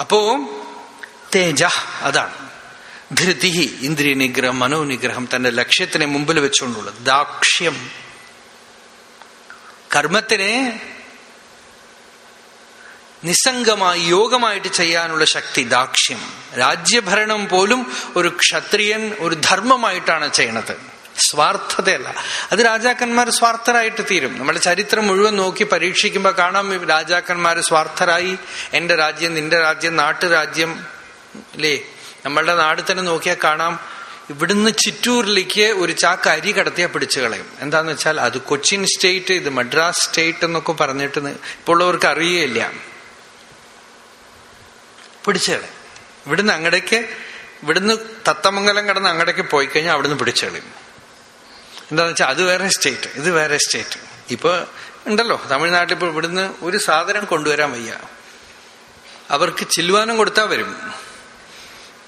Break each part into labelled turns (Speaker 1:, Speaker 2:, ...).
Speaker 1: അപ്പോ തേജ അതാണ്. ധൃതി ഇന്ദ്രിയ നിഗ്രഹം മനോനിഗ്രഹം തന്റെ ലക്ഷ്യത്തിനെ മുമ്പിൽ വെച്ചുകൊണ്ടുള്ളത്. ദാക്ഷ്യം. കർമ്മത്തിനെ നിസ്സംഗമായി യോഗമായിട്ട് ചെയ്യാനുള്ള ശക്തി ദാക്ഷ്യം. രാജ്യഭരണം പോലും ഒരു ക്ഷത്രിയൻ ഒരു ധർമ്മമായിട്ടാണ് ചെയ്യണത്. സ്വാർത്ഥതയല്ല. അത് രാജാക്കന്മാർ സ്വാർത്ഥരായിട്ട് തീരും. നമ്മുടെ ചരിത്രം മുഴുവൻ നോക്കി പരീക്ഷിക്കുമ്പോൾ കാണാം രാജാക്കന്മാർ സ്വാർത്ഥരായി. എന്റെ രാജ്യം നിന്റെ രാജ്യം നാട്ടുരാജ്യം അല്ലേ നമ്മളുടെ നാട് തന്നെ നോക്കിയാൽ കാണാം. ഇവിടുന്ന് ചിറ്റൂരിലേക്ക് ഒരു ചാക്ക് അരി കടത്തിയാൽ പിടിച്ചു കളയും. എന്താന്ന് വെച്ചാൽ അത് കൊച്ചിൻ സ്റ്റേറ്റ് ഇത് മദ്രാസ് സ്റ്റേറ്റ് എന്നൊക്കെ പറഞ്ഞിട്ട് ഇപ്പോൾ ഉള്ളവർക്ക് അറിയുകയില്ല പിടിച്ചു കളയും. ഇവിടുന്ന് അങ്ങടേക്ക് ഇവിടുന്ന് തത്തമംഗലം കടന്ന് അങ്ങടേക്ക് പോയി കഴിഞ്ഞാൽ അവിടുന്ന് പിടിച്ചു കളയും. എന്താന്ന് വെച്ചാൽ അത് വേറെ സ്റ്റേറ്റ് ഇത് വേറെ സ്റ്റേറ്റ് ഇപ്പൊ ഉണ്ടല്ലോ തമിഴ്നാട്ടിൽ ഇപ്പൊ ഇവിടുന്ന് ഒരു സാധനം കൊണ്ടുവരാൻ വയ്യ. അവർക്ക് ചില്ലുവാനം കൊടുത്താൽ വരും.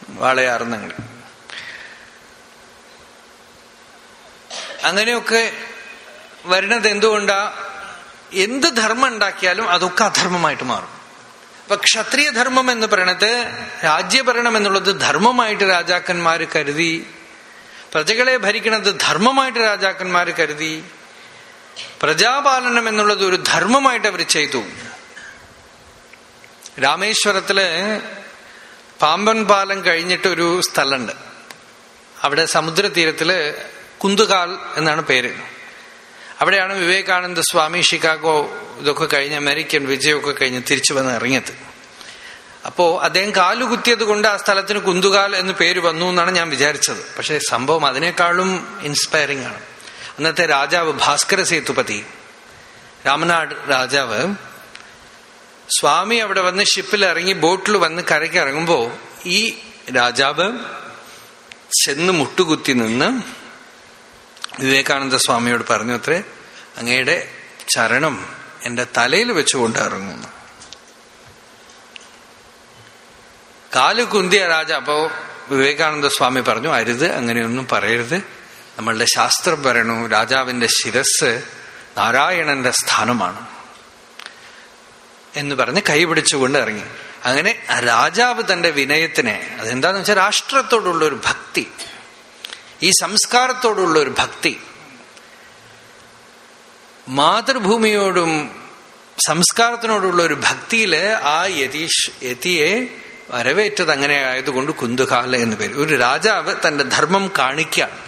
Speaker 1: വാളയാർന്നങ്ങൾ. അങ്ങനെയൊക്കെ വരുന്നത് എന്തുകൊണ്ടാ? എന്ത് ധർമ്മം ഉണ്ടാക്കിയാലും അതൊക്കെ അധർമ്മമായിട്ട് മാറും. അപ്പൊ ക്ഷത്രിയ ധർമ്മം എന്ന് പറയണത് രാജ്യഭരണം എന്നുള്ളത് ധർമ്മമായിട്ട് രാജാക്കന്മാർ കരുതി പ്രജകളെ ഭരിക്കണത് ധർമ്മമായിട്ട് രാജാക്കന്മാർ കരുതി. പ്രജാപാലനം എന്നുള്ളത് ഒരു ധർമ്മമായിട്ട് അവർ ചെയ്തു. രാമേശ്വരത്തിൽ പാമ്പൻ പാലം കഴിഞ്ഞിട്ട് ഒരു സ്ഥലമുണ്ട് അവിടെ സമുദ്രതീരത്തിൽ കുന്തുകാൽ എന്നാണ് പേര്. അവിടെയാണ് വിവേകാനന്ദ സ്വാമി ഷിക്കാഗോ ഇതൊക്കെ കഴിഞ്ഞ് അമേരിക്കൻ വിജയമൊക്കെ കഴിഞ്ഞ് തിരിച്ചു വന്ന് ഇറങ്ങിയത്. അപ്പോ അദ്ദേഹം കാലുകുത്തിയത് കൊണ്ട് ആ സ്ഥലത്തിന് കുന്തുകാൽ എന്ന് പേര് വന്നു എന്നാണ് ഞാൻ വിചാരിച്ചത്. പക്ഷെ സംഭവം അതിനേക്കാളും ഇൻസ്പയറിംഗ് ആണ്. അന്നത്തെ രാജാവ് ഭാസ്കര സേതുപതി രാമനാട് രാജാവ് സ്വാമി അവിടെ വന്ന് ഷിപ്പിൽ ഇറങ്ങി ബോട്ടിൽ വന്ന് കരയ്ക്ക് ഇറങ്ങുമ്പോൾ ഈ രാജാവ് ചെന്ന് മുട്ടുകുത്തി നിന്ന് വിവേകാനന്ദ സ്വാമിയോട് പറഞ്ഞു അത്രേ അങ്ങയുടെ ചരണം എന്റെ തലയിൽ വെച്ചുകൊണ്ട് ഇറങ്ങുന്നു. കാൽ കുന്തിയ രാജ. അപ്പോ വിവേകാനന്ദ സ്വാമി പറഞ്ഞു അരുത് അങ്ങനെയൊന്നും പറയരുത്. നമ്മളുടെ ശാസ്ത്രം പറയണു രാജാവിന്റെ ശിരസ് നാരായണന്റെ സ്ഥാനമാണ്. എന്ന് പറഞ്ഞ് കൈപിടിച്ചുകൊണ്ട് ഇറങ്ങി. അങ്ങനെ രാജാവ് തന്റെ വിനയത്തിനെ അതെന്താന്ന് വെച്ചാൽ രാഷ്ട്രത്തോടുള്ള ഒരു ഭക്തി ഈ സംസ്കാരത്തോടുള്ള ഒരു ഭക്തി മാതൃഭൂമിയോടും സംസ്കാരത്തിനോടുള്ള ഒരു ഭക്തിയിൽ ആ യതീഷ് യതിയെ വരവേറ്റത് അങ്ങനെ ആയതുകൊണ്ട് കുന്തുകാല എന്ന് പേര്. ഒരു രാജാവ് തന്റെ ധർമ്മം കാണിക്കുകയാണ്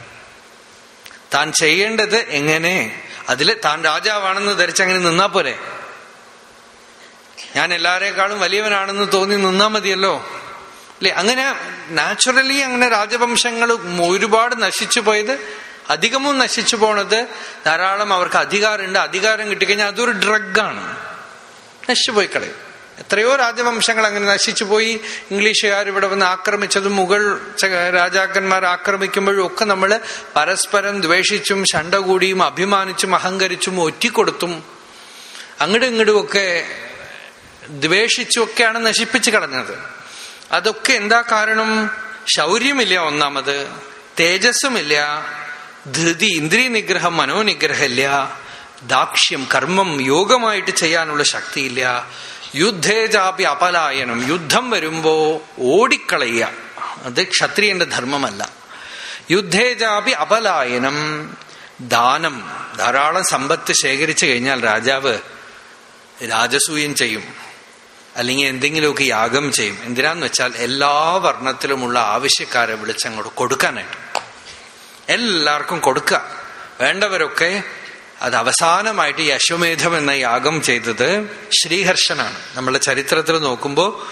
Speaker 1: താൻ ചെയ്യേണ്ടത് എങ്ങനെ? അതിൽ താൻ രാജാവാണെന്ന് ധരിച്ചങ്ങനെ നിന്നാ പോരെ? ഞാൻ എല്ലാരെക്കാളും വലിയവനാണെന്ന് തോന്നി നിന്നാ മതിയല്ലോ. അല്ലെ? അങ്ങനെ നാച്ചുറലി അങ്ങനെ രാജവംശങ്ങൾ ഒരുപാട് നശിച്ചു പോയത്. അധികവും നശിച്ചു പോണത് ധാരാളം അവർക്ക് അധികാരമുണ്ട്. അധികാരം കിട്ടിക്കഴിഞ്ഞാൽ അതൊരു ഡ്രഗാണ് നശിച്ചുപോയി കളയും. എത്രയോ രാജവംശങ്ങൾ അങ്ങനെ നശിച്ചുപോയി ഇംഗ്ലീഷുകാർ ഇവിടെ വന്ന് ആക്രമിച്ചതും മുഗൾ രാജാക്കന്മാർ ആക്രമിക്കുമ്പോഴും ഒക്കെ നമ്മൾ പരസ്പരം ദ്വേഷിച്ചും ശണ്ട കൂടിയും അഭിമാനിച്ചും അഹങ്കരിച്ചും ഒറ്റിക്കൊടുത്തും അങ്ങടും ഇങ്ങടും ഒക്കെ ദ്വേഷിച്ചുമൊക്കെയാണ് നശിപ്പിച്ചു കളഞ്ഞത്. അതൊക്കെ എന്താ കാരണം? ശൗര്യമില്ല ഒന്നാമത്. തേജസ്സുമില്ല. ധൃതി ഇന്ദ്രിയ നിഗ്രഹം മനോനിഗ്രഹമില്ല. ദാക്ഷ്യം കർമ്മം യോഗമായിട്ട് ചെയ്യാനുള്ള ശക്തിയില്ല. യുദ്ധേജാപി അപലായനം. യുദ്ധം വരുമ്പോ ഓടിക്കളയ അത് ക്ഷത്രിയന്റെ ധർമ്മമല്ല. യുദ്ധേജാപി അപലായനം ദാനം. ധാരാളം സമ്പത്ത് ശേഖരിച്ചു കഴിഞ്ഞാൽ രാജാവ് രാജസൂയം ചെയ്യും. അല്ലെങ്കിൽ എന്തെങ്കിലുമൊക്കെ യാഗം ചെയ്യും. എന്തിനാന്ന് വെച്ചാൽ എല്ലാ വർണത്തിലുമുള്ള ആവശ്യക്കാരെ വിളിച്ചങ്ങോട്ട് കൊടുക്കാനായിട്ട്. എല്ലാവർക്കും കൊടുക്കുക. വേണ്ടവരൊക്കെ അത് അവസാനമായിട്ട് ഈ അശ്വമേധം എന്ന യാഗം ചെയ്തത് ശ്രീഹർഷനാണ്. നമ്മളെ ചരിത്രത്തിൽ നോക്കുമ്പോൾ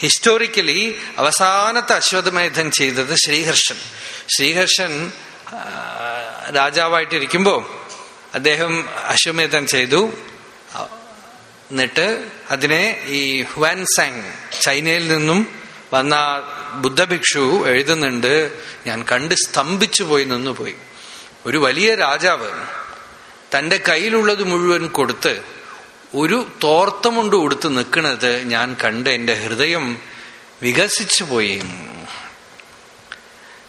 Speaker 1: ഹിസ്റ്റോറിക്കലി അവസാനത്തെ അശ്വമേധം ചെയ്തത് ശ്രീഹർഷൻ. ശ്രീഹർഷൻ രാജാവായിട്ടിരിക്കുമ്പോൾ അദ്ദേഹം അശ്വമേധം ചെയ്തു. എന്നിട്ട് അതിനെ ഈ ഹുവാൻസാങ് ചൈനയിൽ നിന്നും വന്ന ബുദ്ധഭിക്ഷു എഴുതുന്നുണ്ട് ഞാൻ കണ്ട് സ്തംഭിച്ചു പോയി നിന്നുപോയി. ഒരു വലിയ രാജാവ് തന്റെ കയ്യിലുള്ളത് മുഴുവൻ കൊടുത്ത് ഒരു തോർത്തമുണ്ട് കൊടുത്ത് നിൽക്കുന്നത് ഞാൻ കണ്ട് എന്റെ ഹൃദയം വികസിച്ചു പോയി.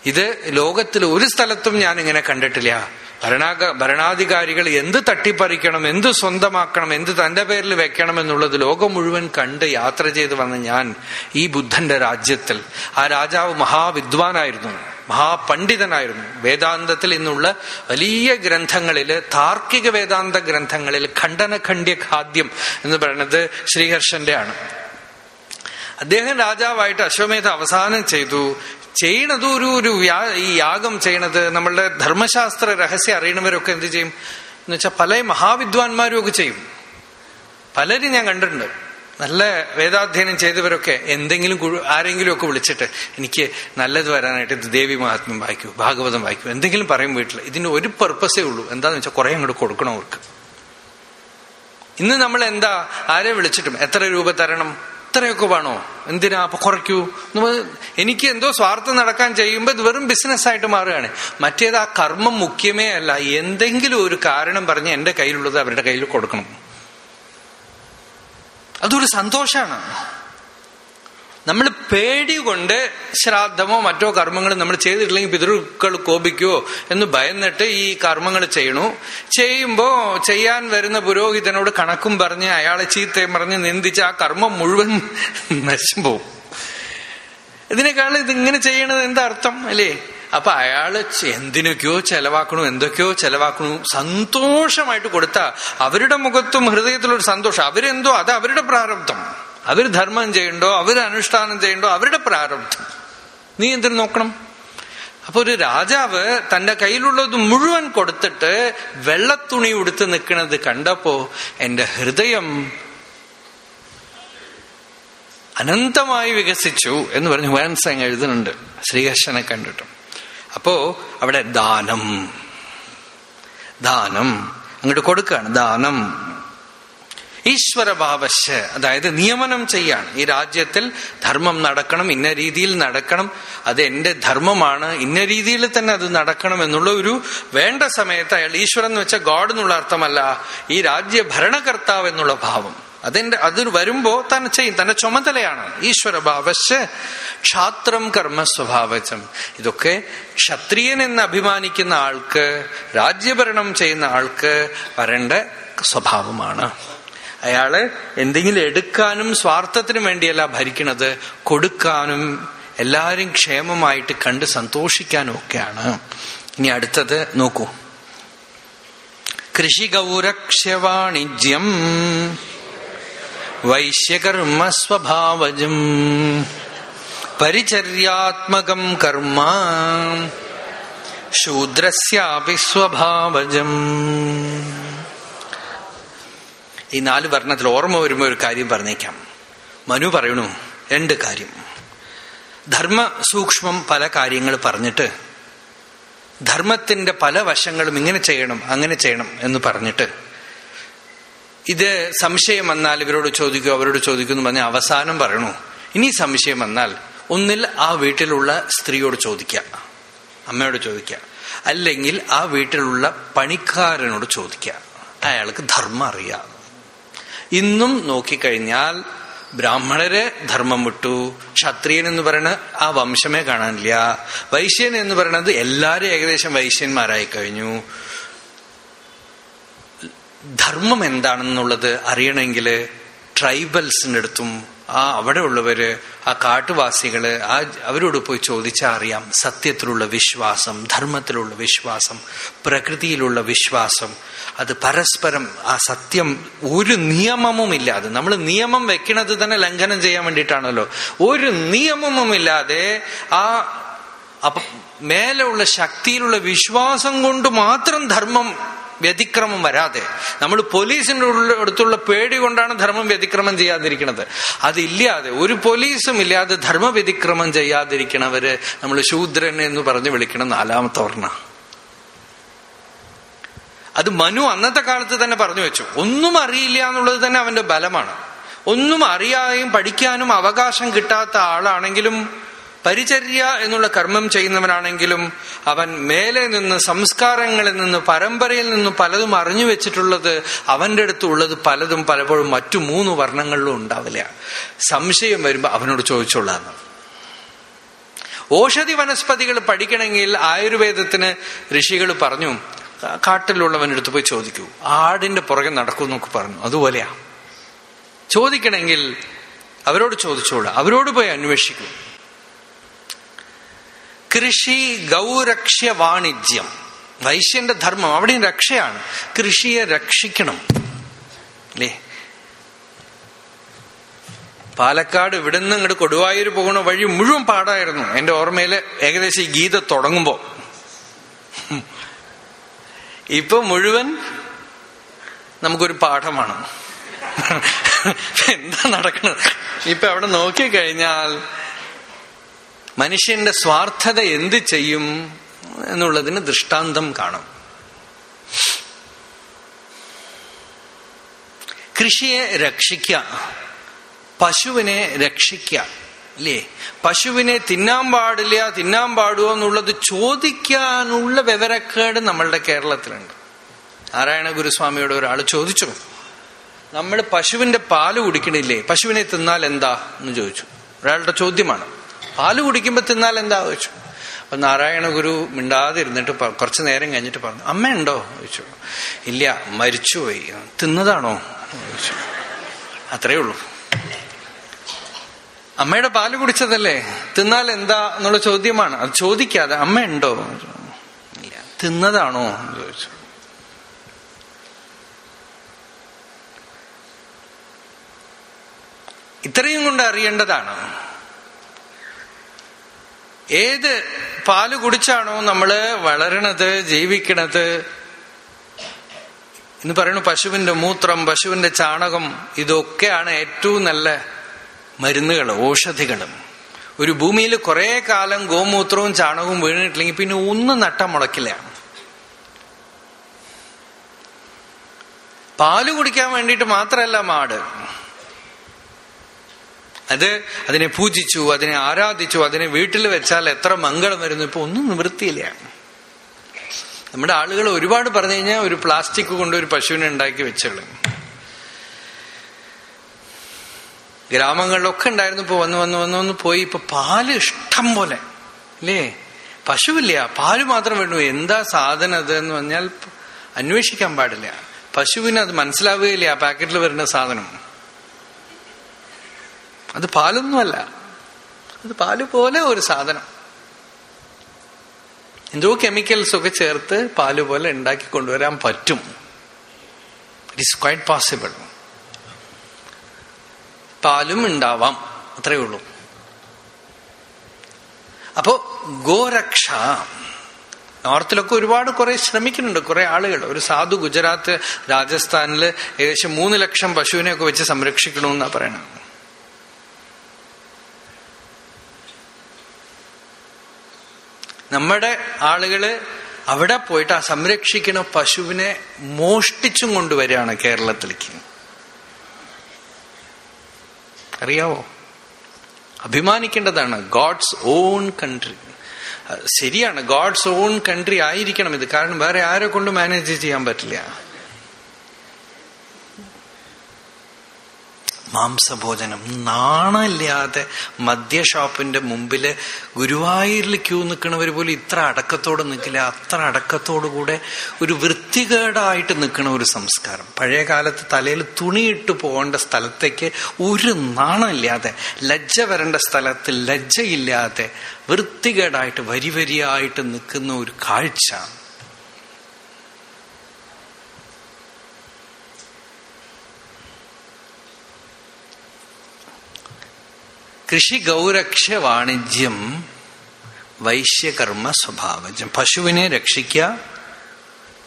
Speaker 1: ഇത് ലോകത്തിൽ ഒരു സ്ഥലത്തും ഞാൻ ഇങ്ങനെ കണ്ടിട്ടില്ല. ഭരണാക ഭരണാധികാരികൾ എന്ത് തട്ടിപ്പറിക്കണം എന്ത് സ്വന്തമാക്കണം എന്ത് തന്റെ പേരിൽ വെക്കണം എന്നുള്ളത് ലോകം മുഴുവൻ കണ്ട് യാത്ര ചെയ്ത് വന്ന ഞാൻ ഈ ബുദ്ധന്റെ രാജ്യത്തിൽ. ആ രാജാവ് മഹാവിദ്വാനായിരുന്നു. മഹാപണ്ഡിതനായിരുന്നു. വേദാന്തത്തിൽ ഇന്നുള്ള വലിയ ഗ്രന്ഥങ്ങളിൽ താർക്കിക വേദാന്ത ഗ്രന്ഥങ്ങളിൽ ഖണ്ഡനഖണ്ഡ്യ ഖാദ്യം എന്ന് പറയുന്നത് ശ്രീഹർഷന്റെ ആണ് അദ്ദേഹം രാജാവായിട്ട് അശ്വമേധ അവസാനം ചെയ്തു. ചെയ്യണത് ഒരു ഒരു ഈ യാഗം ചെയ്യണത് നമ്മളുടെ ധർമ്മശാസ്ത്ര രഹസ്യം അറിയണവരൊക്കെ എന്ത് ചെയ്യും? എന്ന് വെച്ചാൽ പല മഹാവിദ്വാൻമാരും ഒക്കെ ചെയ്യും. പലരും ഞാൻ കണ്ടിട്ടുണ്ട്. നല്ല വേദാധ്യയനം ചെയ്തവരൊക്കെ എന്തെങ്കിലും ആരെങ്കിലും ഒക്കെ വിളിച്ചിട്ട് എനിക്ക് നല്ലത് വരാനായിട്ട് ഇത് ദേവി മഹാത്മ്യം വായിക്കൂ ഭാഗവതം വായിക്കൂ എന്തെങ്കിലും പറയും വീട്ടിൽ ഇതിന് ഒരു പർപ്പസേ ഉള്ളൂ. എന്താന്ന് വെച്ചാൽ കുറെ അങ്ങോട്ട് കൊടുക്കണം അവർക്ക്. ഇന്ന് നമ്മൾ എന്താ ആരെ വിളിച്ചിട്ടും? എത്ര രൂപ തരണം? ഇത്രയൊക്കെ വേണോ? എന്തിനാ? അപ്പൊ കുറയ്ക്കൂ. എനിക്ക് എന്തോ സ്വാർത്ഥം നടക്കാൻ ചെയ്യുമ്പോൾ ഇത് വെറും ബിസിനസ് ആയിട്ട് മാറുകയാണ്. മറ്റേത് ആ കർമ്മം മുഖ്യമേ അല്ല. എന്തെങ്കിലും ഒരു കാരണം പറഞ്ഞ് എന്റെ കയ്യിലുള്ളത് അവരുടെ കയ്യിൽ കൊടുക്കണം. അതൊരു സന്തോഷമാണ് നമ്മൾ പേടി കൊണ്ട് ശ്രാദ്ധമോ മറ്റോ കർമ്മങ്ങളും നമ്മൾ ചെയ്തിട്ടില്ലെങ്കിൽ പിതൃക്കൾ കോപിക്കോ എന്ന് ഭയന്നിട്ട് ഈ കർമ്മങ്ങൾ ചെയ്യണു. ചെയ്യുമ്പോൾ ചെയ്യാൻ വരുന്ന പുരോഹിതനോട് കണക്കും പറഞ്ഞ് അയാളെ ചീത്തയും പറഞ്ഞ് നിന്ദിച്ച് ആ കർമ്മം മുഴുവൻ നശിച്ചു പോവും ഇതിനേക്കാൾ ഇതിങ്ങനെ ചെയ്യണത് എന്താ അർത്ഥം? അല്ലേ? അപ്പൊ അയാൾ എന്തിനൊക്കെയോ ചെലവാക്കണു എന്തൊക്കെയോ ചെലവാക്കണു സന്തോഷമായിട്ട് കൊടുത്ത അവരുടെ മുഖത്തും ഹൃദയത്തിലൊരു സന്തോഷം. അവരെന്തോ അത് അവരുടെ പ്രാരബ്ധം. അവർ ധർമ്മം ചെയ്യണ്ടോ അവർ അനുഷ്ഠാനം ചെയ്യണ്ടോ അവരുടെ പ്രാരബ്ധം. നീ എന്തിനു നോക്കണം? അപ്പൊ ഒരു രാജാവ് തന്റെ കയ്യിലുള്ളത് മുഴുവൻ കൊടുത്തിട്ട് വെള്ളത്തുണി ഉടുത്ത് നിൽക്കുന്നത് കണ്ടപ്പോ എന്റെ ഹൃദയം അനന്തമായി വികസിച്ചു എന്ന് പറഞ്ഞ് വേൻസങ് എഴുതുന്നുണ്ട്. ശ്രീകൃഷ്ണനെ കണ്ടിട്ടും. അപ്പോ അവിടെ ദാനം. ദാനം. അങ്ങോട്ട് കൊടുക്കുകയാണ്. ദാനം. ഈശ്വരഭാവശ്യ അതായത് നിയമനം ചെയ്യാണ്. ഈ രാജ്യത്തിൽ ധർമ്മം നടക്കണം ഇന്ന രീതിയിൽ നടക്കണം. അത് എന്റെ ധർമ്മമാണ്. ഇന്ന രീതിയിൽ തന്നെ അത് നടക്കണം എന്നുള്ള ഒരു വേണ്ട സമയത്ത് അയാൾ ഈശ്വരൻ എന്ന് വെച്ച ഗോഡ് എന്നുള്ള അർത്ഥമല്ല. ഈ രാജ്യ ഭരണകർത്താവ് എന്നുള്ള ഭാവം. അതിന്റെ അതിന് വരുമ്പോ തന്നെ ചെയ്യും തന്റെ ചുമതലയാണ്. ഈശ്വരഭാവശ്യ ക്ഷാത്രം കർമ്മ സ്വഭാവജം. ഇതൊക്കെ ക്ഷത്രിയൻ എന്ന് അഭിമാനിക്കുന്ന ആൾക്ക് രാജ്യഭരണം ചെയ്യുന്ന ആൾക്ക് വരേണ്ട സ്വഭാവമാണ്. അയാൾ എന്തെങ്കിലും എടുക്കാനും സ്വാർത്ഥത്തിനും വേണ്ടിയല്ല ഭരിക്കണത് കൊടുക്കാനും എല്ലാരും ക്ഷേമമായിട്ട് കണ്ട് സന്തോഷിക്കാനും ഒക്കെയാണ്. ഇനി അടുത്തത് നോക്കൂ. കൃഷിഗൗരക്ഷ്യവാണിജ്യം വൈശ്യകർമ്മ സ്വഭാവജം പരിചര്യാത്മകം കർമ്മ ശൂദ്രസ്യാപി സ്വഭാവജം ഈ നാല് വർണത്തിൽ ഓർമ്മ വരുമ്പോൾ ഒരു കാര്യം പറഞ്ഞേക്കാം. മനു പറയണു രണ്ട് കാര്യം. ധർമ്മ സൂക്ഷ്മം പല കാര്യങ്ങൾ പറഞ്ഞിട്ട് ധർമ്മത്തിന്റെ പല വശങ്ങളും ഇങ്ങനെ ചെയ്യണം അങ്ങനെ ചെയ്യണം എന്ന് പറഞ്ഞിട്ട് ഇത് സംശയം വന്നാൽ ഇവരോട് ചോദിക്കൂ അവരോട് ചോദിക്കൂ എന്ന് പറഞ്ഞാൽ അവസാനം പറയണു. ഇനി സംശയം വന്നാൽ ഒന്നിൽ ആ വീട്ടിലുള്ള സ്ത്രീയോട് ചോദിക്കാം. അമ്മയോട് ചോദിക്കാം. അല്ലെങ്കിൽ ആ വീട്ടിലുള്ള പണിക്കാരനോട് ചോദിക്കാം. അയാൾക്ക് ധർമ്മം അറിയാം. ഇന്നും നോക്കിക്കഴിഞ്ഞാൽ ബ്രാഹ്മണരെ ധർമ്മം വിട്ടു. ക്ഷത്രിയൻ എന്ന് പറയുന്നത് ആ വംശമേ കാണാനില്ല. വൈശ്യൻ എന്ന് പറയുന്നത് എല്ലാരും ഏകദേശം വൈശ്യന്മാരായി കഴിഞ്ഞു. ധർമ്മം എന്താണെന്നുള്ളത് അറിയണമെങ്കിൽ ട്രൈബൽസിന്റെ അടുത്തും ആ അവിടെ ഉള്ളവര് ആ കാട്ടുവാസികൾ ആ അവരോട് പോയി ചോദിച്ചാൽ അറിയാം. സത്യത്തിലുള്ള വിശ്വാസം ധർമ്മത്തിലുള്ള വിശ്വാസം പ്രകൃതിയിലുള്ള വിശ്വാസം അത് പരസ്പരം ആ സത്യം ഒരു നിയമവും ഇല്ലാതെ നമ്മൾ നിയമം വെക്കണത് തന്നെ ലംഘനം ചെയ്യാൻ വേണ്ടിയിട്ടാണല്ലോ. ഒരു നിയമവും ഇല്ലാതെ ആ മേലെ ഉള്ള ശക്തിയിലുള്ള വിശ്വാസം കൊണ്ട് മാത്രം ധർമ്മം വ്യതിക്രമം വരാതെ. നമ്മൾ പോലീസിന്റെ അടുത്തുള്ള പേടി കൊണ്ടാണ് ധർമ്മം വ്യതിക്രമം ചെയ്യാതിരിക്കുന്നത്. അതില്ലാതെ ഒരു പോലീസും ഇല്ലാതെ ധർമ്മ വ്യതിക്രമം ചെയ്യാതിരിക്കണവര് നമ്മൾ ശൂദ്രൻ എന്ന് പറഞ്ഞ് വിളിക്കണം നാലാമത്തെ വർണ അത് മനു അന്നത്തെ കാലത്ത് തന്നെ പറഞ്ഞു വെച്ചു. ഒന്നും അറിയില്ല എന്നുള്ളത് തന്നെ അവന്റെ ബലമാണ്. ഒന്നും അറിയാതെയും പഠിക്കാനും അവകാശം കിട്ടാത്ത ആളാണെങ്കിലും പരിചര്യ എന്നുള്ള കർമ്മം ചെയ്യുന്നവനാണെങ്കിലും അവൻ മേലെ നിന്ന് സംസ്കാരങ്ങളിൽ നിന്ന് പരമ്പരയിൽ നിന്ന് പലതും അറിഞ്ഞു വെച്ചിട്ടുള്ളത് അവന്റെ അടുത്തുള്ളത് പലതും പലപ്പോഴും മറ്റു മൂന്ന് വർണങ്ങളിലും ഉണ്ടാവില്ല. സംശയം വരുമ്പോ അവനോട് ചോദിച്ചോളാന്ന് ഓഷധി വനസ്പതികൾ പഠിക്കണമെങ്കിൽ ആയുർവേദത്തിന് ഋഷികൾ പറഞ്ഞു കാട്ടിലുള്ളവന്റെ അടുത്ത് പോയി ചോദിക്കൂ. ആടിന്റെ പുറകെ നടക്കൂ എന്നൊക്കെ പറഞ്ഞു. അതുപോലെയാ. ചോദിക്കണമെങ്കിൽ അവരോട് ചോദിച്ചോളൂ. അവരോട് പോയി അന്വേഷിക്കൂ. കൃഷി ഗൗരക്ഷ്യ വാണിജ്യം. വൈശ്യന്റെ ധർമ്മം അവിടെയും രക്ഷയാണ്. കൃഷിയെ രക്ഷിക്കണം. അല്ലേ? പാലക്കാട് ഇവിടുന്ന് ഇങ്ങോട്ട് കൊടുവായൂർ പോകുന്ന വഴി മുഴുവൻ പാടായിരുന്നു. എന്റെ ഓർമ്മയിൽ ഏകദേശം ഈ ഗീത തുടങ്ങുമ്പോ. ഇപ്പൊ മുഴുവൻ നമുക്കൊരു പാഠമാണ്. എന്താ നടക്കുന്നത് ഇപ്പൊ അവിടെ നോക്കിക്കഴിഞ്ഞാൽ മനുഷ്യന്റെ സ്വാർത്ഥത എന്ത് ചെയ്യും എന്നുള്ളതിന് ദൃഷ്ടാന്തം കാണും. കൃഷിയെ രക്ഷിക്ക പശുവിനെ രക്ഷിക്ക അല്ലേ പശുവിനെ തിന്നാൻ പാടില്ല തിന്നാൻ പാടുമോ എന്നുള്ളത് ചോദിക്കാനുള്ള വിവരക്കേട് നമ്മളുടെ കേരളത്തിലുണ്ട്. നാരായണ ഗുരുസ്വാമിയോട് ഒരാൾ ചോദിച്ചു നമ്മൾ പശുവിന്റെ പാൽ കുടിക്കണില്ലേ? പശുവിനെ തിന്നാൽ എന്താ? എന്ന് ചോദിച്ചു. ഒരാളുടെ ചോദ്യമാണ്. പാൽ കുടിക്കുമ്പോ തിന്നാൽ എന്താ ചോദിച്ചു. അപ്പൊ നാരായണ ഗുരു മിണ്ടാതെ ഇരുന്നിട്ട് കുറച്ചു നേരം കഴിഞ്ഞിട്ട് പറഞ്ഞു അമ്മ ഉണ്ടോ? ചോദിച്ചു. ഇല്ല മരിച്ചുപോയി. തിന്നതാണോ? ചോദിച്ചു. അത്രേ ഉള്ളൂ. അമ്മയുടെ പാൽ കുടിച്ചതല്ലേ? തിന്നാൽ എന്താ എന്നുള്ള ചോദ്യമാണ്. അത് ചോദിക്കാതെ അമ്മ ഉണ്ടോ? ഇല്ല തിന്നതാണോ? ചോദിച്ചു. ഇത്രയും കൊണ്ട് അറിയേണ്ടതാണ്. ഏത് പാൽ കുടിച്ചാണോ നമ്മൾ വളരണത് ജീവിക്കണത്? എന്ന് പറയുന്നു പശുവിന്റെ മൂത്രം പശുവിന്റെ ചാണകം ഇതൊക്കെയാണ് ഏറ്റവും നല്ല മരുന്നുകൾ ഔഷധികളും. ഒരു ഭൂമിയിൽ കുറെ കാലം ഗോമൂത്രവും ചാണകവും വീണിട്ടില്ലെങ്കിൽ പിന്നെ ഒന്നും നട്ടം മുളക്കില്ല പാൽ കുടിക്കാൻ വേണ്ടിയിട്ട് മാത്രമല്ല മാട്. അത് അതിനെ പൂജിച്ചു അതിനെ ആരാധിച്ചു അതിനെ വീട്ടിൽ വെച്ചാൽ എത്ര മംഗളം വരുന്നു. ഇപ്പൊ ഒന്നും നിവൃത്തിയില്ല. നമ്മുടെ ആളുകൾ ഒരുപാട് പറഞ്ഞു കഴിഞ്ഞാൽ ഒരു പ്ലാസ്റ്റിക് കൊണ്ട് ഒരു പശുവിനെ ഉണ്ടാക്കി വെച്ചുള്ളൂ ഗ്രാമങ്ങളിലൊക്കെ ഉണ്ടായിരുന്നു. ഇപ്പൊ വന്ന് വന്ന് വന്ന് വന്ന് പോയി. ഇപ്പൊ പാൽ ഇഷ്ടം പോലെ. അല്ലേ പശുവില്ല. പാൽ മാത്രം വേണു എന്താ സാധനം അത് എന്ന് പറഞ്ഞാൽ അന്വേഷിക്കാൻ പാടില്ല. പശുവിന് അത് മനസ്സിലാവുകയില്ല. ആ പാക്കറ്റിൽ വരുന്ന സാധനം. അത് പാലൊന്നുമല്ല. അത് പാൽ പോലെ ഒരു സാധനം. എന്തോ കെമിക്കൽസ് ഒക്കെ ചേർത്ത് പാൽ പോലെ ഉണ്ടാക്കി കൊണ്ടുവരാൻ പറ്റും. ഇറ്റ് ഈസ് ക്വൈറ്റ് പോസിബിൾ പാലും ഉണ്ടാവാം. അത്രയേ ഉള്ളൂ. അപ്പോ ഗോരക്ഷ. നോർത്തിലൊക്കെ ഒരുപാട് കുറെ ശ്രമിക്കുന്നുണ്ട്. കുറെ ആളുകൾ. ഒരു സാധു ഗുജറാത്ത് രാജസ്ഥാനിൽ ഏകദേശം മൂന്ന് ലക്ഷം പശുവിനെയൊക്കെ വെച്ച് സംരക്ഷിക്കണമെന്നാ പറയണത് നമ്മുടെ ആളുകൾ അവിടെ പോയിട്ട് ആ സംരക്ഷിക്കുന്ന പശുവിനെ മോഷ്ടിച്ചും കൊണ്ടുവരികയാണ് കേരളത്തിലേക്ക്. അറിയാവോ? അഭിമാനിക്കേണ്ടതാണ്. ഗോഡ്സ് ഓൺ കൺട്രി ശരിയാണ്. ഗോഡ്സ് ഓൺ കൺട്രി ആയിരിക്കണം ഇത്. കാരണം വേറെ ആരെ കൊണ്ട് മാനേജ് ചെയ്യാൻ പറ്റില്ല. മാംസഭോജനം. നാണമില്ലാതെ മദ്യ ഷോപ്പിന്റെ മുമ്പിൽ ഗുരുവായൂരിൽ ക്യൂ നിൽക്കണവർ പോലും ഇത്ര അടക്കത്തോടെ നിൽക്കില്ല. അത്ര അടക്കത്തോടുകൂടെ ഒരു വൃത്തികേടായിട്ട് നിൽക്കണ ഒരു സംസ്കാരം. പഴയ കാലത്ത് തലയിൽ തുണിയിട്ട് പോകേണ്ട സ്ഥലത്തേക്ക് ഒരു നാണമില്ലാതെ ലജ്ജ വരേണ്ട സ്ഥലത്ത് ലജ്ജയില്ലാതെ വൃത്തികേടായിട്ട് വരി വരിയായിട്ട് നിൽക്കുന്ന ഒരു കാഴ്ച. കൃഷി ഗൗരക്ഷ വാണിജ്യം വൈശ്യകർമ്മ സ്വഭാവജം. പശുവിനെ രക്ഷിക്കുക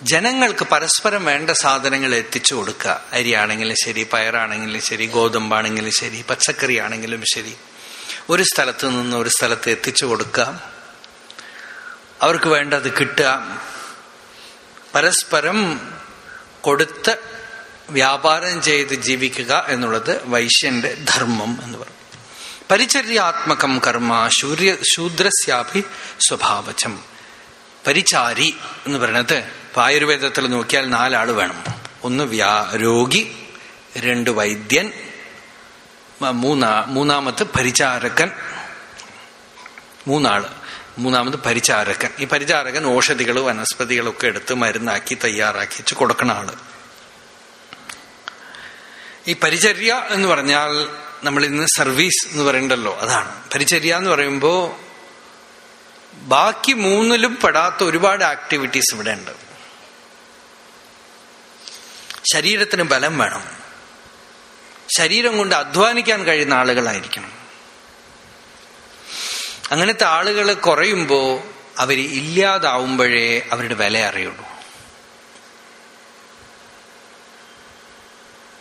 Speaker 1: ജനങ്ങൾക്ക് പരസ്പരം വേണ്ട സാധനങ്ങൾ എത്തിച്ചു കൊടുക്കുക അരിയാണെങ്കിലും ശരി പയറാണെങ്കിലും ശരി ഗോതമ്പാണെങ്കിലും ശരി പച്ചക്കറി ആണെങ്കിലും ശരി. ഒരു സ്ഥലത്ത് നിന്ന് ഒരു സ്ഥലത്ത് എത്തിച്ചു കൊടുക്കുക അവർക്ക് വേണ്ടത് കിട്ടുക. പരസ്പരം കൊടുത്ത് വ്യാപാരം ചെയ്ത് ജീവിക്കുക എന്നുള്ളത് വൈശ്യന്റെ ധർമ്മം എന്ന് പറയും. പരിചര്യാത്മകം കർമ്മ ശൂര്യ ശൂദ്രസ്യാപി സ്വഭാവചം. പരിചാരി എന്ന് പറയുന്നത് ആയുർവേദത്തിൽ നോക്കിയാൽ നാലാൾ വേണം. ഒന്ന് വ്യാ രോഗി രണ്ട് വൈദ്യൻ മൂന്നാ മൂന്നാമത് പരിചാരകൻ മൂന്നാൾ. മൂന്നാമത് പരിചാരകൻ. ഈ പരിചാരകൻ ഔഷധികൾ വനസ്പതികളൊക്കെ എടുത്ത് മരുന്നാക്കി തയ്യാറാക്കി വെച്ച് കൊടുക്കണ ആൾ. ഈ പരിചര്യ എന്ന് പറഞ്ഞാൽ നമ്മൾ ഇന്ന് സർവീസ് എന്ന് പറയണ്ടല്ലോ അതാണ്. പരിചര്യ എന്ന് പറയുമ്പോ ബാക്കി മൂന്നിലും പെടാത്ത ഒരുപാട് ആക്ടിവിറ്റീസ് ഇവിടെ ഉണ്ട് ശരീരത്തിന് ബലം വേണം. ശരീരം കൊണ്ട് അധ്വാനിക്കാൻ കഴിയുന്ന ആളുകളായിരിക്കണം. അങ്ങനത്തെ ആളുകൾ കുറയുമ്പോൾ അവർ ഇല്ലാതാവുമ്പോഴേ അവരുടെ വില അറിയുള്ളൂ.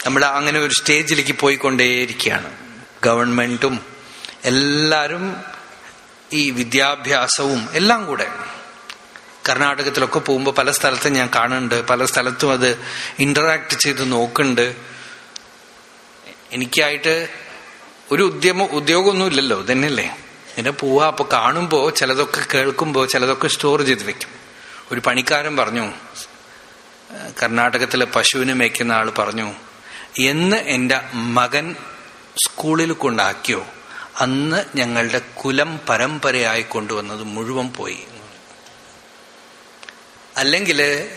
Speaker 1: നമ്മൾ അങ്ങനെ ഒരു സ്റ്റേജിലേക്ക് പോയിക്കൊണ്ടേയിരിക്കുകയാണ്. ഗവൺമെന്റും എല്ലാവരും ഈ വിദ്യാഭ്യാസവും എല്ലാം കൂടെ. കർണാടകത്തിലൊക്കെ പോകുമ്പോൾ പല സ്ഥലത്തും ഞാൻ കാണുന്നുണ്ട്. പല സ്ഥലത്തും അത് ഇന്ററാക്ട് ചെയ്ത് നോക്കുന്നുണ്ട്. എനിക്കായിട്ട് ഒരു ഉദ്യമ ഉദ്യോഗമൊന്നും ഇല്ലല്ലോ തന്നെയല്ലേ ഇങ്ങനെ പോവാ അപ്പൊ കാണുമ്പോൾ ചിലതൊക്കെ കേൾക്കുമ്പോൾ ചിലതൊക്കെ സ്റ്റോർ ചെയ്ത് വെക്കും. ഒരു പണിക്കാരൻ പറഞ്ഞു കർണാടകത്തിലെ പശുവിനെ മേയ്ക്കുന്ന ആൾ പറഞ്ഞു എന്ന് എന്റെ മകൻ സ്കൂളിൽ കൊണ്ടാക്കിയോ അന്ന് ഞങ്ങളുടെ കുലം പരമ്പരയായി കൊണ്ടുവന്നത് മുഴുവൻ പോയി. അല്ലെങ്കിൽ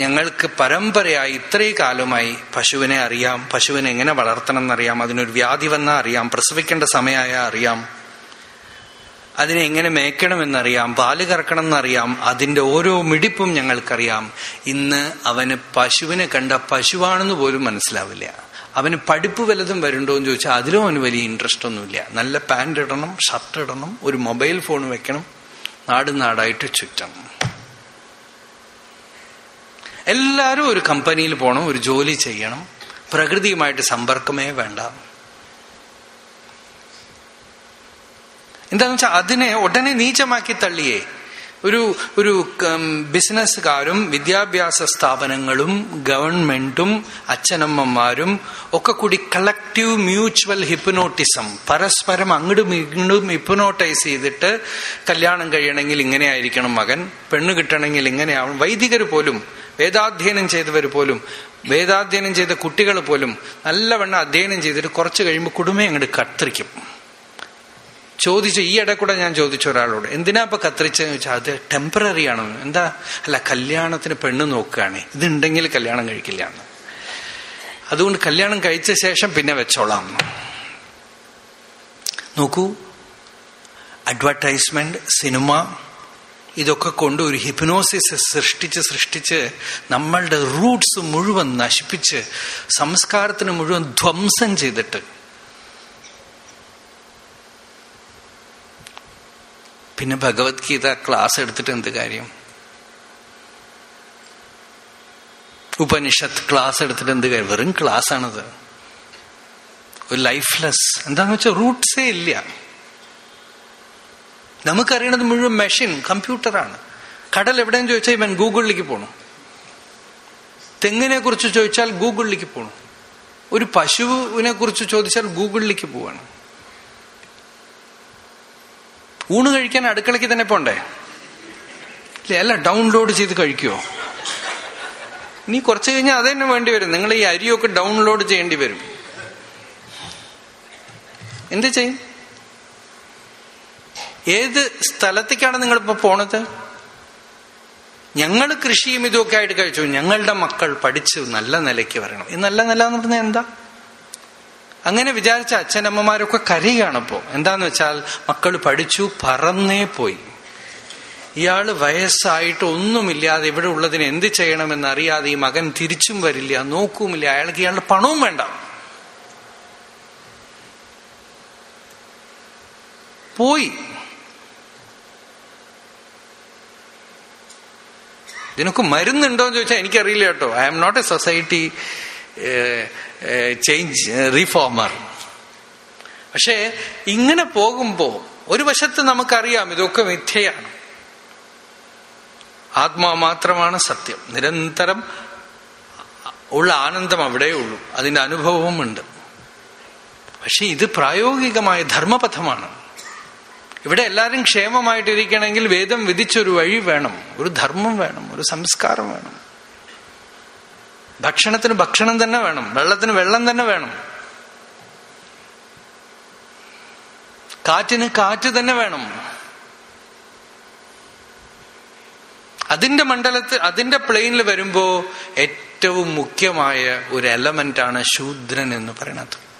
Speaker 1: ഞങ്ങൾക്ക് പരമ്പരയായി ഇത്രയും കാലമായി പശുവിനെ അറിയാം പശുവിനെ എങ്ങനെ വളർത്തണം എന്നറിയാം അതിനൊരു വ്യാധി വന്നാൽ അറിയാം പ്രസവിക്കേണ്ട സമയമായ അറിയാം. അതിനെ എങ്ങനെ മേയ്ക്കണമെന്നറിയാം പാൽ കറക്കണം എന്നറിയാം അതിന്റെ ഓരോ മിടിപ്പും ഞങ്ങൾക്കറിയാം. ഇന്ന് അവന് പശുവിനെ കണ്ട പശുവാണെന്ന് പോലും മനസ്സിലാവില്ല. അവന് പഠിപ്പ് വല്ലതും വരുന്നുണ്ടോ എന്ന് ചോദിച്ചാൽ അതിലും അവന് വലിയ ഇൻട്രസ്റ്റ് ഒന്നുമില്ല. നല്ല പാന്റ് ഇടണം ഷർട്ട് ഇടണം ഒരു മൊബൈൽ ഫോൺ വെക്കണം നാട് നാടായിട്ട് ചുറ്റണം എല്ലാവരും ഒരു കമ്പനിയിൽ പോകണം ഒരു ജോലി ചെയ്യണം പ്രകൃതിയുമായിട്ട് സമ്പർക്കമേ വേണ്ട. എന്താന്ന് വെച്ചാൽ അതിനെ ഉടനെ നീചമാക്കി തള്ളിയേ. ഒരു ഒരു ബിസിനസ്സുകാരും വിദ്യാഭ്യാസ സ്ഥാപനങ്ങളും ഗവൺമെന്റും അച്ഛനമ്മമാരും ഒക്കെ കൂടി കളക്റ്റീവ് മ്യൂച്വൽ ഹിപ്നോട്ടിസം പരസ്പരം അങ്ങോട്ടും ഇങ്ങോട്ടും ഹിപ്നോട്ടൈസ് ചെയ്തിട്ട് കല്യാണം കഴിയണമെങ്കിൽ ഇങ്ങനെ ആയിരിക്കണം മകൻ പെണ്ണ് കിട്ടണമെങ്കിൽ ഇങ്ങനെയാവണം. വൈദികർ പോലും വേദാധ്യയനം ചെയ്തവർ പോലും വേദാധ്യയനം ചെയ്ത കുട്ടികൾ പോലും നല്ലവണ്ണം അധ്യയനം ചെയ്തിട്ട് കുറച്ച് കഴിയുമ്പോൾ കുടുംബം അങ്ങോട്ട് കത്തിരിക്കും ചോദിച്ചു ഈ ഇടക്കൂടെ ഞാൻ ചോദിച്ചു ഒരാളോട് എന്തിനാ ഇപ്പൊ കത്തിരിച്ചെന്ന് ചോദിച്ചാൽ അത് ടെമ്പററി ആണെന്ന് എന്താ? അല്ല കല്യാണത്തിന് പെണ്ണ് നോക്കുകയാണ് ഇതുണ്ടെങ്കിൽ കല്യാണം കഴിക്കില്ല എന്ന്. അതുകൊണ്ട് കല്യാണം കഴിച്ച ശേഷം പിന്നെ വെച്ചോളാം. നോക്കൂ അഡ്വർടൈസ്മെന്റ് സിനിമ ഇതൊക്കെ കൊണ്ട് ഒരു ഹിപ്നോസിസ് സൃഷ്ടിച്ച് സൃഷ്ടിച്ച് നമ്മളുടെ റൂട്ട്സ് മുഴുവൻ നശിപ്പിച്ച് സംസ്കാരത്തിന് മുഴുവൻ ധ്വംസം ചെയ്തിട്ട് പിന്നെ ഭഗവത്ഗീത ക്ലാസ് എടുത്തിട്ട് എന്ത് കാര്യം? ഉപനിഷത്ത് ക്ലാസ് എടുത്തിട്ട് എന്ത് കാര്യം? വെറും ക്ലാസ് ആണത് ഒരു ലൈഫ്ലെസ് എന്താന്ന് വെച്ചാൽ റൂട്ട്സേ ഇല്ല. നമുക്കറിയണത് മുഴുവൻ മെഷീൻ കമ്പ്യൂട്ടറാണ് കടൽ എവിടെയെന്ന് ചോദിച്ചാൽ ഇവൻ ഗൂഗിളിലേക്ക് പോണു. തെങ്ങിനെ കുറിച്ച് ചോദിച്ചാൽ ഗൂഗിളിലേക്ക് പോണു. ഒരു പശുവിനെ കുറിച്ച് ചോദിച്ചാൽ ഗൂഗിളിലേക്ക് പോവാണ്. ഊണ് കഴിക്കാൻ അടുക്കളയ്ക്ക് തന്നെ പോണ്ടേ? അല്ല ഡൗൺലോഡ് ചെയ്ത് കഴിക്കുമോ ഇനി കുറച്ച് കഴിഞ്ഞാൽ അത് തന്നെ വേണ്ടി വരും. നിങ്ങൾ ഈ അരിയൊക്കെ ഡൗൺലോഡ് ചെയ്യേണ്ടി വരും. എന്ത് ചെയ്യും? ഏത് സ്ഥലത്തേക്കാണ് നിങ്ങളിപ്പോ പോണത്? ഞങ്ങൾ കൃഷിയും ഇതുമൊക്കെ ആയിട്ട് കഴിച്ചു. ഞങ്ങളുടെ മക്കൾ പഠിച്ചു നല്ല നിലയ്ക്ക് വരണം. ഈ നല്ല നില എന്ന് പറഞ്ഞാൽ എന്താ? അങ്ങനെ വിചാരിച്ച അച്ഛനമ്മമാരൊക്കെ കരയുകയാണിപ്പോ എന്താന്ന് വെച്ചാൽ മക്കൾ പഠിച്ചു പറന്നേ പോയി. ഇയാൾ വയസ്സായിട്ട് ഒന്നുമില്ലാതെ ഇവിടെ ഉള്ളതിന് എന്ത് ചെയ്യണമെന്ന് അറിയാതെ ഈ മകൻ തിരിച്ചും വരില്ല നോക്കുമില്ല. അയാൾക്ക് ഇയാളുടെ പണവും വേണ്ട. പോയി. ഇതിനൊക്കെ മരുന്നുണ്ടോ എന്ന് ചോദിച്ചാൽ എനിക്കറിയില്ല കേട്ടോ. I am not a society change reformer പക്ഷേ ഇങ്ങനെ പോകുമ്പോൾ ഒരു വശത്ത് നമുക്കറിയാം ഇതൊക്കെ മിഥ്യയാണ്. ആത്മാ മാത്രമാണ് സത്യം. നിരന്തരം ഉള്ള ആനന്ദം അവിടെ ഉള്ളൂ. അതിന്റെ അനുഭവവും ഉണ്ട് പക്ഷെ ഇത് പ്രായോഗികമായ ധർമ്മപഥമാണ്. ഇവിടെ എല്ലാവരും ക്ഷേമമായിട്ടിരിക്കണമെങ്കിൽ വേദം വിധിച്ചൊരു വഴി വേണം. ഒരു ധർമ്മം വേണം. ഒരു സംസ്കാരം വേണം. ഭക്ഷണത്തിന് ഭക്ഷണം തന്നെ വേണം. വെള്ളത്തിന് വെള്ളം തന്നെ വേണം. കാറ്റിന് കാറ്റ് തന്നെ വേണം. അതിന്റെ മണ്ഡലത്തിൽ അതിന്റെ പ്ലെയിനിൽ വരുമ്പോ ഏറ്റവും മുഖ്യമായ ഒരു എലമെന്റ് ആണ് ശൂദ്രൻ എന്ന് പറയുന്നത്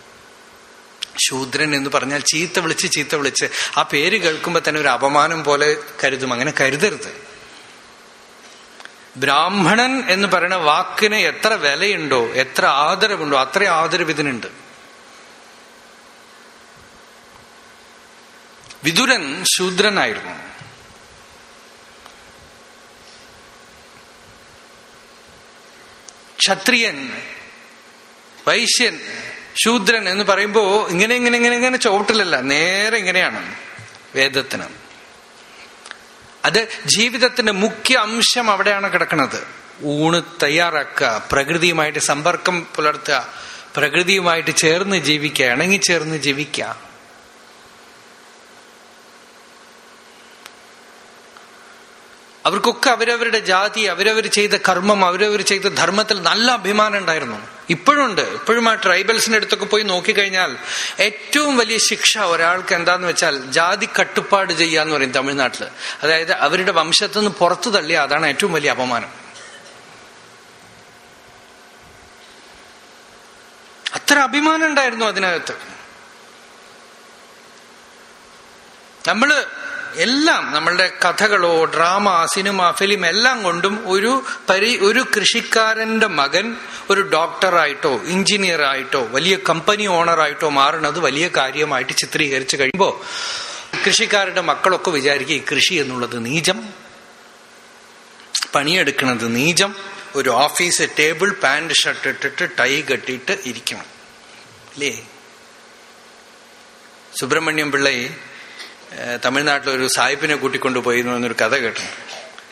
Speaker 1: ശൂദ്രൻ എന്ന് പറഞ്ഞാൽ ചീത്ത വിളിച്ച് ചീത്ത വിളിച്ച് ആ പേര് കേൾക്കുമ്പോൾ തന്നെ ഒരു അപമാനം പോലെ കരുതും. അങ്ങനെ കരുതരുത്. ബ്രാഹ്മണൻ എന്ന് പറയുന്ന വാക്കിന് എത്ര വിലയുണ്ടോ എത്ര ആദരവുണ്ടോ അത്ര ആദരവ് ഇതിനുണ്ട്. വിതുരൻ ശൂദ്രനായിരുന്നു. ക്ഷത്രിയൻ വൈശ്യൻ ശൂദ്രൻ എന്ന് പറയുമ്പോ ഇങ്ങനെ ഇങ്ങനെ ഇങ്ങനെ ഇങ്ങനെ ചോട്ടിലല്ല നേരെ ഇങ്ങനെയാണ് വേദത്തിന്. അത് ജീവിതത്തിന്റെ മുഖ്യ അംശം അവിടെയാണ് കിടക്കുന്നത്. ഊണ് തയ്യാറാക്കുക പ്രകൃതിയുമായിട്ട് സമ്പർക്കം പുലർത്തുക പ്രകൃതിയുമായിട്ട് ചേർന്ന് ജീവിക്കുക ഇണങ്ങി ചേർന്ന് ജീവിക്കുക. അവർക്കൊക്കെ അവരവരുടെ ജാതി അവരവർ ചെയ്ത കർമ്മം അവരവർ ചെയ്ത ധർമ്മത്തിൽ നല്ല അഭിമാനം ഉണ്ടായിരുന്നു. ഇപ്പോഴുണ്ട്. ഇപ്പോഴും ആ ട്രൈബൽസിന്റെ അടുത്തൊക്കെ പോയി നോക്കിക്കഴിഞ്ഞാൽ ഏറ്റവും വലിയ ശിക്ഷ ഒരാൾക്ക് എന്താന്ന് വെച്ചാൽ ജാതി കട്ടുപ്പാട് ചെയ്യുക എന്ന് പറയും തമിഴ്നാട്ടിൽ. അതായത് അവരുടെ വംശത്തു നിന്ന് പുറത്തു തള്ളിയ അതാണ് ഏറ്റവും വലിയ അപമാനം. അത്ര അഭിമാനം ഉണ്ടായിരുന്നു അതിനകത്ത്. നമ്മൾ എല്ലാം നമ്മളുടെ കഥകളോ ഡ്രാമ സിനിമ ഫിലിം എല്ലാം കൊണ്ടും ഒരു പരി ഒരു കൃഷിക്കാരന്റെ മകൻ ഒരു ഡോക്ടറായിട്ടോ എഞ്ചിനീയർ ആയിട്ടോ വലിയ കമ്പനി ഓണറായിട്ടോ മാറുന്നത് വലിയ കാര്യമായിട്ട് ചിത്രീകരിച്ചു കഴിയുമ്പോൾ കൃഷിക്കാരുടെ മക്കളൊക്കെ വിചാരിക്കുക ഈ കൃഷി എന്നുള്ളത് നീചം. പണിയെടുക്കുന്നത് നീചം. ഒരു ഓഫീസ് ടേബിൾ പാന്റ് ഷർട്ട് ഇട്ടിട്ട് ടൈ കെട്ടിയിട്ട് ഇരിക്കണം. അല്ലേ? സുബ്രഹ്മണ്യം പിള്ളൈ തമിഴ്നാട്ടിൽ ഒരു സായിപ്പിനെ കൂട്ടിക്കൊണ്ടുപോയി എന്നൊരു കഥ കേട്ടു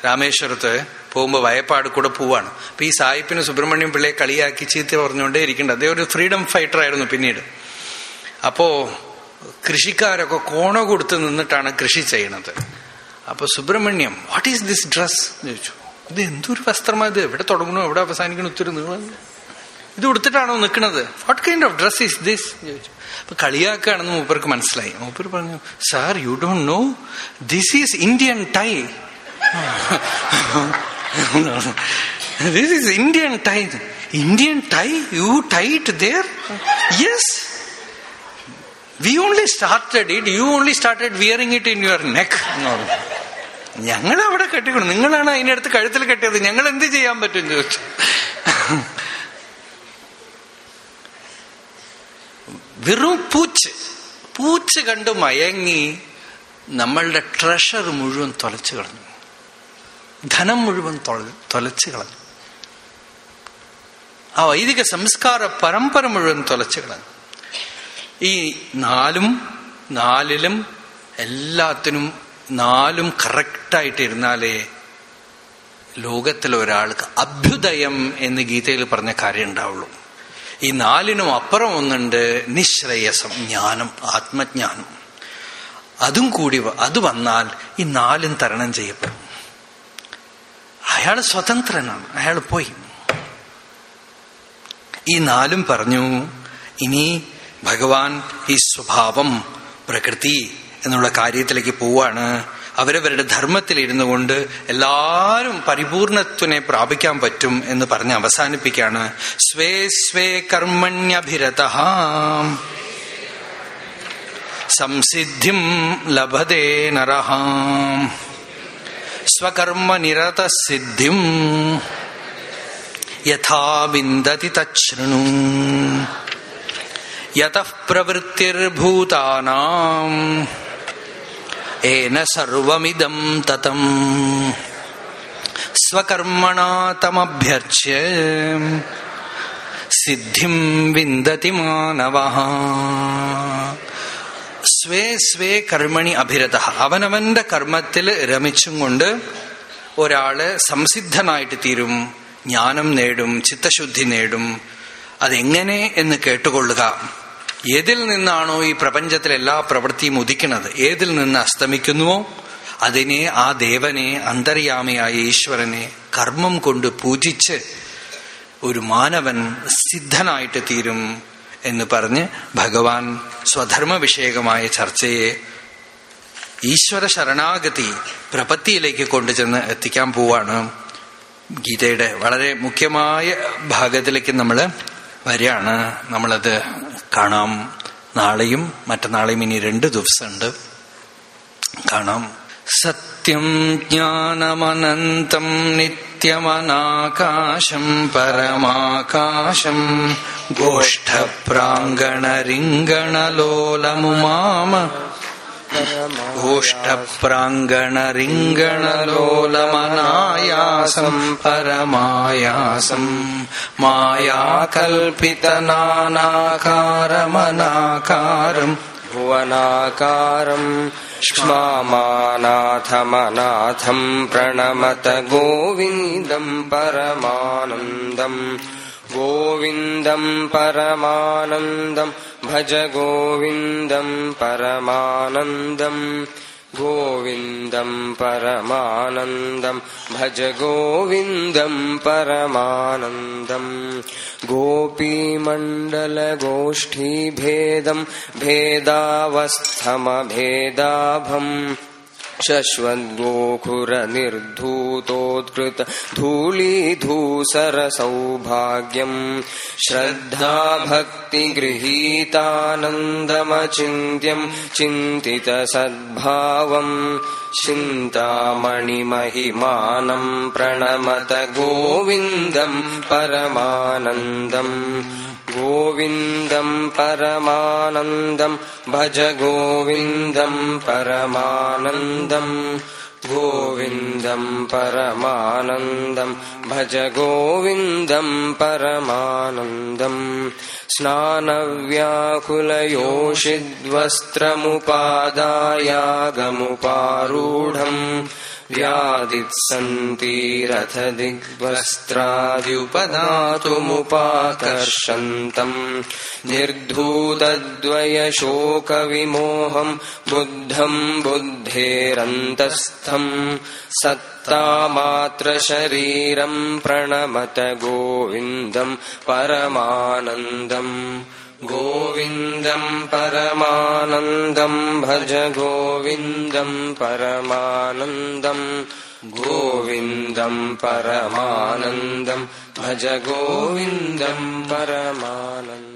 Speaker 1: രാമേശ്വരത്ത് പോകുമ്പോൾ വയപ്പാട് കൂടെ പോവാണ്. അപ്പൊ ഈ സായിപ്പിന് സുബ്രഹ്മണ്യം പിള്ളയെ കളിയാക്കി ചീത്ത പറഞ്ഞുകൊണ്ടേ ഇരിക്കേണ്ട. അദ്ദേഹം ഒരു ഫ്രീഡം ഫൈറ്റർ ആയിരുന്നു പിന്നീട്. അപ്പോ കൃഷിക്കാരൊക്കെ കോണ കൊടുത്ത് നിന്നിട്ടാണ് കൃഷി ചെയ്യണത്. അപ്പൊ Subramanyam what is this dress ചോദിച്ചു. ഇത് എന്തൊരു വസ്ത്രമാ ഇത്? എവിടെ തുടങ്ങണോ? എവിടെ അവസാനിക്കണോ? ഒത്തിരി നീളം ഇത് കൊടുത്തിട്ടാണോ നിൽക്കുന്നത് what kind of dress is this ചോദിച്ചു. അപ്പൊ കളിയാക്കുകയാണെന്ന് മൂപ്പർക്ക് മനസ്സിലായി. മൂപ്പർ പറഞ്ഞു sir you don't know this is Indian tie this is Indian tie Indian tie you tight there yes we only started it you only started wearing it in your neck എന്ന് പറഞ്ഞു ഞങ്ങൾ അവിടെ കെട്ടിക്കണം നിങ്ങളാണ് അതിനടുത്ത് കഴുത്തിൽ കെട്ടിയത്. ഞങ്ങൾ എന്ത് ചെയ്യാൻ പറ്റും ചോദിച്ചു. വെറും പൂച്ച്. പൂച്ച് കണ്ട് മയങ്ങി നമ്മളുടെ ട്രഷർ മുഴുവൻ തൊലച്ചു കളഞ്ഞു. ധനം മുഴുവൻ തൊലച്ചു കളഞ്ഞു. ആ വൈദിക സംസ്കാര പരമ്പര മുഴുവൻ തൊലച്ചു കളഞ്ഞു. ഈ നാലും നാലിലും എല്ലാത്തിനും നാലും കറക്റ്റായിട്ട് ഇരുന്നാലേ ലോകത്തിൽ ഒരാൾക്ക് അഭ്യുദയം എന്ന് ഗീതയിൽ പറഞ്ഞ കാര്യം ഉണ്ടാവുള്ളൂ. ഈ നാലിനും അപ്പുറം ഒന്നുണ്ട് നിശ്രേയസം ജ്ഞാനം ആത്മജ്ഞാനം. അതും കൂടി അത് വന്നാൽ ഈ നാലും തരണം ചെയ്യപ്പെടും. അയാൾ സ്വതന്ത്രനാണ്. അയാൾ പോയി. ഈ നാലും പറഞ്ഞു ഇനി ഭഗവാൻ ഈ സ്വഭാവം പ്രകൃതി എന്നുള്ള കാര്യത്തിലേക്ക് പോവാണ്. അവരവരുടെ ധർമ്മത്തിൽ ഇരുന്നു കൊണ്ട് എല്ലാവരും പരിപൂർണത്വനെ പ്രാപിക്കാൻ പറ്റും എന്ന് പറഞ്ഞ് അവസാനിപ്പിക്കുകയാണ്. സ്വേ സ്വേ കർമ്മണ്യഭിരത. സംസിദ്ധിം ലഭതേ നരഹാം സ്വകർമ്മ നിരത സിദ്ധിം യഥാ വിന്ദതി തൃണു യത പ്രവൃത്തിർഭൂതാനാം. ഏന സർവമിതം തതം. സ്വകർമ്മണാ തമഭ്യർച്ച്യ സിദ്ധിം വിന്ദതി മാനവ. സ്വേ സ്വേ കർമ്മണി അഭിരത. അവനവന്റെ കർമ്മത്തിൽ രമിച്ചും കൊണ്ട് ഒരാൾ സംസിദ്ധനായിട്ട് തീരും. ജ്ഞാനം നേടും ചിത്തശുദ്ധി നേടും. അതെങ്ങനെ എന്ന് കേട്ടുകൊള്ളുക. ഏതിൽ നിന്നാണോ ഈ പ്രപഞ്ചത്തിലെ എല്ലാ പ്രവൃത്തിയും ഉദിക്കുന്നത്? ഏതിൽ നിന്ന് അസ്തമിക്കുന്നുവോ? അതിനെ ആ ദേവനെ അന്തര്യാമയായ ഈശ്വരനെ കർമ്മം കൊണ്ട് പൂജിച്ച് ഒരു മാനവൻ സിദ്ധനായിട്ട് തീരും എന്ന് പറഞ്ഞ് ഭഗവാൻ സ്വധർമ്മ വിഷയകമായ ചർച്ചയെ ഈശ്വര ശരണാഗതി പ്രപത്തിയിലേക്ക് കൊണ്ടുചെന്ന് എത്തിക്കാൻ പോവാണ്. ഗീതയുടെ വളരെ മുഖ്യമായ ഭാഗത്തിലേക്ക് നമ്മൾ വരികയാണ്. നമ്മളത് കാണാം. നാളെയും മറ്റന്നാളെയും ഇനി രണ്ട് ദിവസമുണ്ട്. കാണാം. സത്യം ജ്ഞാനമനന്തം നിത്യമനാകാശം പരമാകാശം ഗോഷ്ഠപ്രാങ്കണരിംഗണലോലമുമാമ मोष्ठप्राङ्गणरिङ्गणलोलमनायासम् परमायासम् मायाकल्पित नानाकारमनाकारम्
Speaker 2: भुवनाकारम् क्ष्मा प्रणमत गोविन्दम् परमानन्दम् गोविन्दम् परमानन्दम् भज गोविन्दम् परमानन्दम्। गोविन्दम् परमानन्दम्। भज गोविन्दम् परमानन्दम्। गोपीमण्डलगोष्ठीभेदम्। भेदावस्थमभेदाभम् शश्वद्गोखुरनिर्धूतोत्कृत धूलीधूसरसौभाग्यम् श्रद्धाभक्तिगृहीतानन्दमचिन्त्यम् चिन्तितसद्भावम् चिन्तामणिमहिमानम् प्रणमत गोविन्दम् परमानन्दम् गोविन्दम् परमानन्दम् भज गोविन्दम् परमानन्दम् गोविन्दम् परमानन्दम् भज गोविन्दम् परमानन्दम् स्नानव्याकुलयोषिद्वस्त्रमुपादायागमुपारूढम् व्यादित्सन्तीरथ दिग्वस्त्राद्युपदातुमुपाकर्षन्तम् निर्धूतद्वयशोकविमोहम् बुद्धम् बुद्धेरन्तस्थम् सत्तामात्रशरीरम् प्रणमत गोविन्दम् परमानन्दम् गोविन्दम् परमानन्दम् भज गोविन्दम् परमानन्दम् गोविन्दम् परमानन्दम् भज गोविन्दम् परमानन्दम्